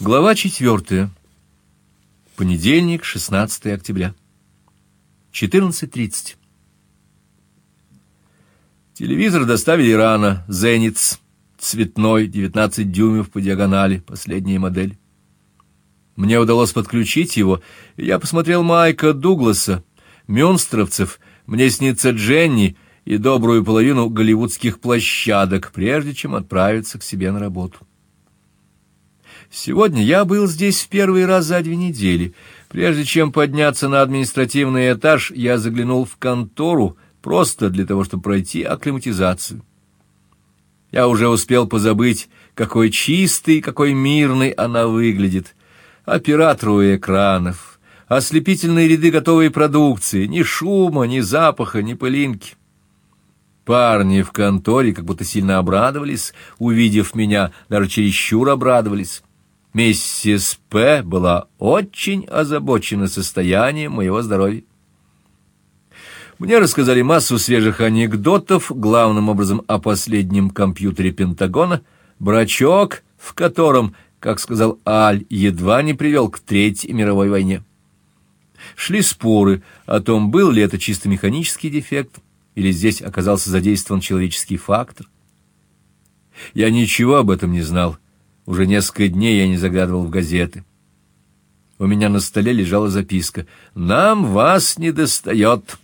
Глава четвертая. Понедельник, 16 октября. 14.30. Телевизор доставили рано. «Зенитс». Цветной, 19 дюймов по диагонали, последняя модель. Мне удалось подключить его, я посмотрел Майка Дугласа, Мюнстровцев, «Мне снится Дженни» и добрую половину голливудских площадок, прежде чем отправиться к себе на работу. Сегодня я был здесь в первый раз за две недели. Прежде чем подняться на административный этаж, я заглянул в контору просто для того, чтобы пройти акклиматизацию. Я уже успел позабыть, какой чистый, какой мирный она выглядит. Оператору экранов, ослепительные ряды готовой продукции, ни шума, ни запаха, ни пылинки. Парни в конторе как будто сильно обрадовались, увидев меня, даже чересчур обрадовались. Миссис П. была очень озабочена состоянием моего здоровья. Мне рассказали массу свежих анекдотов, главным образом о последнем компьютере Пентагона, брачок, в котором, как сказал Аль, едва не привел к Третьей мировой войне. Шли споры о том, был ли это чисто механический дефект, или здесь оказался задействован человеческий фактор. Я ничего об этом не знал уже несколько дней я не заглядывал в газеты. У меня на столе лежала записка: "Нам вас не достает,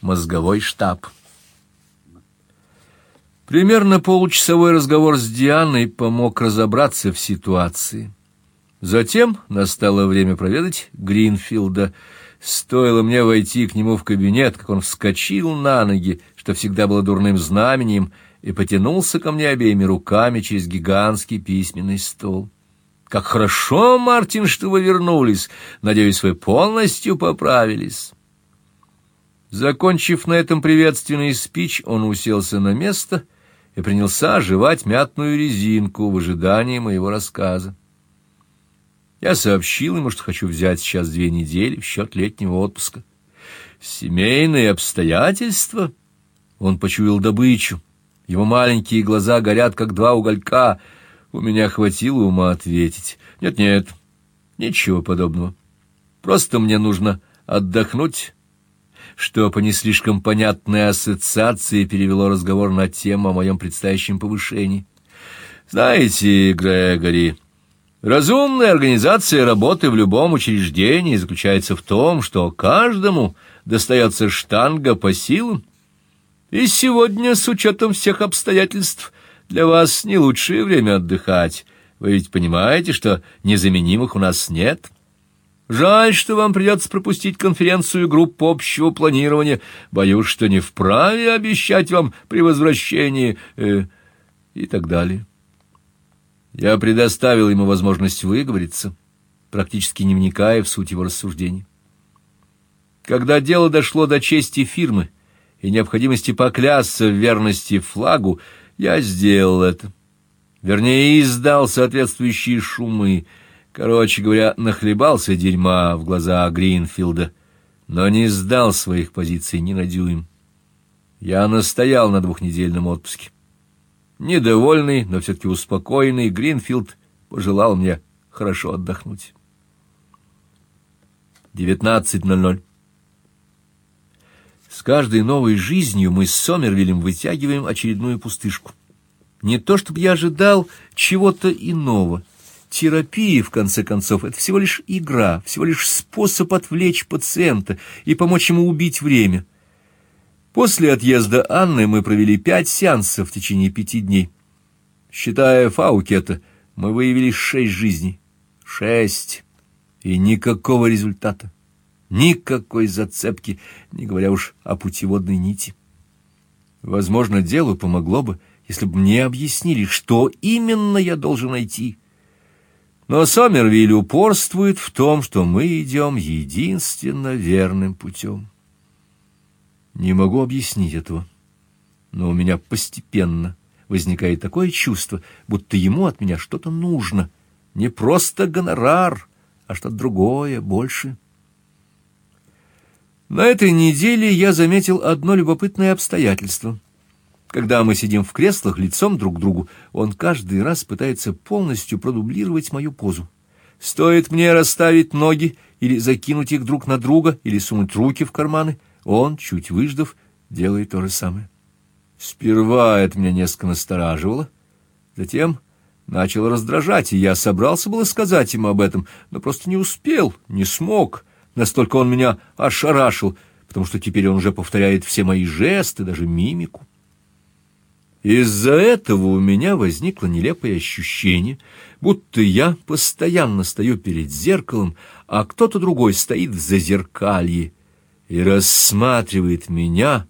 мозговой штаб". Примерно получасовой разговор с Дианой помог разобраться в ситуации. Затем настало время проведать Гринфилда. Стоило мне войти к нему в кабинет, как он вскочил на ноги, что всегда было дурным знаменем, и потянулся ко мне обеими руками через гигантский письменный стол. Как хорошо, Мартин, что вы вернулись. Надеюсь, вы полностью поправились. Закончив на этом приветственный спич, он уселся на место и принялся жевать мятную резинку в ожидании моего рассказа. Я сообщил ему, что хочу взять сейчас две недели в счет летнего отпуска. Семейные обстоятельства. Он почуял добычу. Его маленькие глаза горят, как два уголька. У меня хватило ума ответить. Нет-нет, ничего подобного. Просто мне нужно отдохнуть, что по не слишком понятной ассоциации перевело разговор на тему о моем предстоящем повышении. Знаете, Грегори, разумная организация работы в любом учреждении заключается в том, что каждому достается штанга по силам, и сегодня, с учетом всех обстоятельств, для вас не лучшее время отдыхать. Вы ведь понимаете, что незаменимых у нас нет. Жаль, что вам придется пропустить конференцию групп общего планирования. Боюсь, что не вправе обещать вам при возвращении э, и так далее. Я предоставил ему возможность выговориться, практически не вникая в суть его рассуждений. Когда дело дошло до чести фирмы, и необходимости поклясться в верности флагу, я сделал это. Вернее, издал соответствующие шумы. Короче говоря, нахлебался дерьма в глаза Гринфилда, но не сдал своих позиций ни на дюйм. Я настоял на двухнедельном отпуске. Недовольный, но все-таки успокоенный, Гринфилд пожелал мне хорошо отдохнуть. 19.00 с каждой новой жизнью мы с Сомервиллем вытягиваем очередную пустышку. Не то чтобы я ожидал чего-то иного. Терапия, в конце концов, это всего лишь игра, всего лишь способ отвлечь пациента и помочь ему убить время. После отъезда Анны мы провели пять сеансов в течение пяти дней. Считая Фаукета, мы выявили шесть жизней. Шесть. И никакого результата. Никакой зацепки, не говоря уж о путеводной нити. Возможно, делу помогло бы, если бы мне объяснили, что именно я должен найти. Но Сомервиль упорствует в том, что мы идем единственно верным путем. Не могу объяснить этого, но у меня постепенно возникает такое чувство, будто ему от меня что-то нужно, не просто гонорар, а что-то другое, больше. На этой неделе я заметил одно любопытное обстоятельство. Когда мы сидим в креслах лицом друг к другу, он каждый раз пытается полностью продублировать мою позу. Стоит мне расставить ноги или закинуть их друг на друга, или сунуть руки в карманы, он, чуть выждав, делает то же самое. Сперва это меня несколько настораживало, затем начало раздражать, и я собрался было сказать ему об этом, но просто не успел, не смог. Настолько он меня ошарашил, потому что теперь он уже повторяет все мои жесты, даже мимику. Из-за этого у меня возникло нелепое ощущение, будто я постоянно стою перед зеркалом, а кто-то другой стоит в зазеркалье и рассматривает меня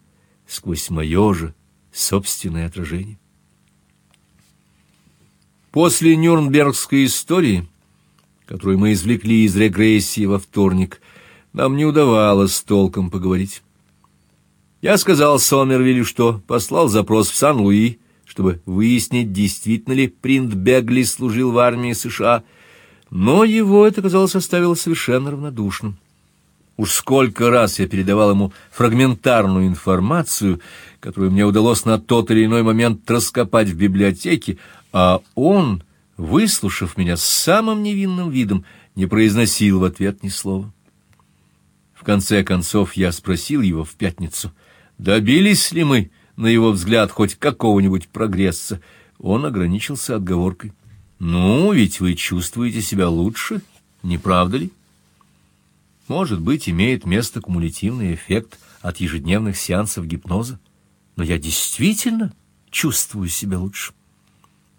сквозь мое же собственное отражение. После Нюрнбергской истории, которую мы извлекли из регрессии во вторник, нам не удавалось толком поговорить. Я сказал Сомервиллю, что послал запрос в Сан-Луи, чтобы выяснить, действительно ли принт Бегли служил в армии США, но его это, казалось, оставило совершенно равнодушным. Уж сколько раз я передавал ему фрагментарную информацию, которую мне удалось на тот или иной момент раскопать в библиотеке, а он, выслушав меня с самым невинным видом, не произносил в ответ ни слова. В конце концов я спросил его в пятницу — Добились ли мы, на его взгляд, хоть какого-нибудь прогресса? Он ограничился отговоркой. Ну, ведь вы чувствуете себя лучше, не правда ли? Может быть, имеет место кумулятивный эффект от ежедневных сеансов гипноза, но я действительно чувствую себя лучше.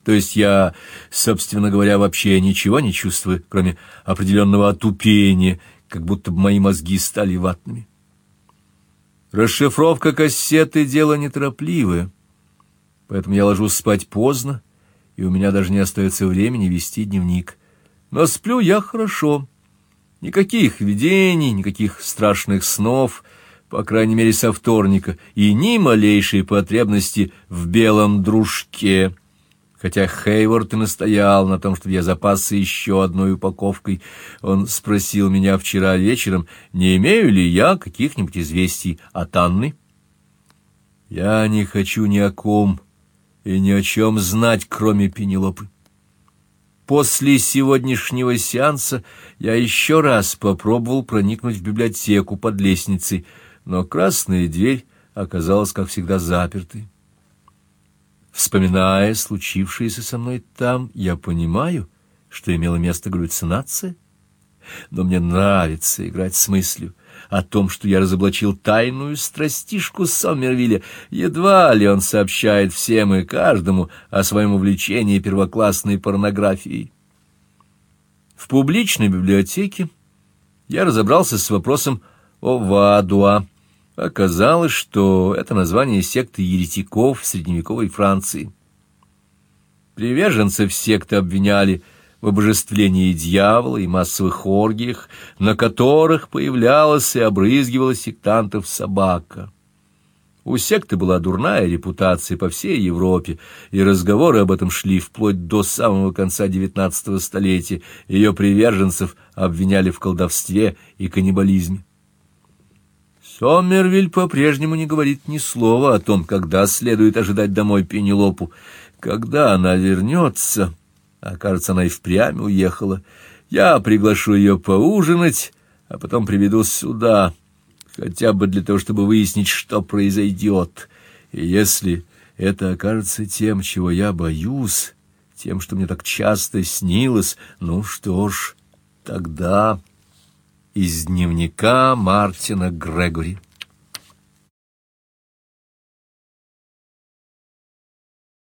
То есть я, собственно говоря, вообще ничего не чувствую, кроме определенного отупения, как будто бы мои мозги стали ватными. Расшифровка кассеты — дело неторопливое, поэтому я ложусь спать поздно, и у меня даже не остается времени вести дневник. Но сплю я хорошо. Никаких видений, никаких страшных снов, по крайней мере, со вторника, и ни малейшей потребности в белом дружке — Хотя Хейворд и настоял на том, чтобы я запасся еще одной упаковкой, он спросил меня вчера вечером, не имею ли я каких-нибудь известий от Анны. Я не хочу ни о ком и ни о чем знать, кроме Пенелопы. После сегодняшнего сеанса я еще раз попробовал проникнуть в библиотеку под лестницей, но красная дверь оказалась, как всегда, запертой. Вспоминая случившееся со мной там, я понимаю, что имела место галлюцинация, но мне нравится играть с мыслью о том, что я разоблачил тайную страстишку Сомервилля. Едва ли он сообщает всем и каждому о своем увлечении первоклассной порнографией. В публичной библиотеке я разобрался с вопросом о Вадуа, Оказалось, что это название секты еретиков в средневековой Франции. Приверженцев секты обвиняли в обожествлении дьявола и массовых оргиях, на которых появлялась и обрызгивала сектантов собака. У секты была дурная репутация по всей Европе, и разговоры об этом шли вплоть до самого конца XIX столетия. Ее приверженцев обвиняли в колдовстве и каннибализме. Сомервиль по-прежнему не говорит ни слова о том, когда следует ожидать домой Пенелопу. Когда она вернется, а, кажется, она и впрямь уехала, я приглашу ее поужинать, а потом приведу сюда, хотя бы для того, чтобы выяснить, что произойдет. И если это окажется тем, чего я боюсь, тем, что мне так часто снилось, ну что ж, тогда из дневника Мартина Грегори.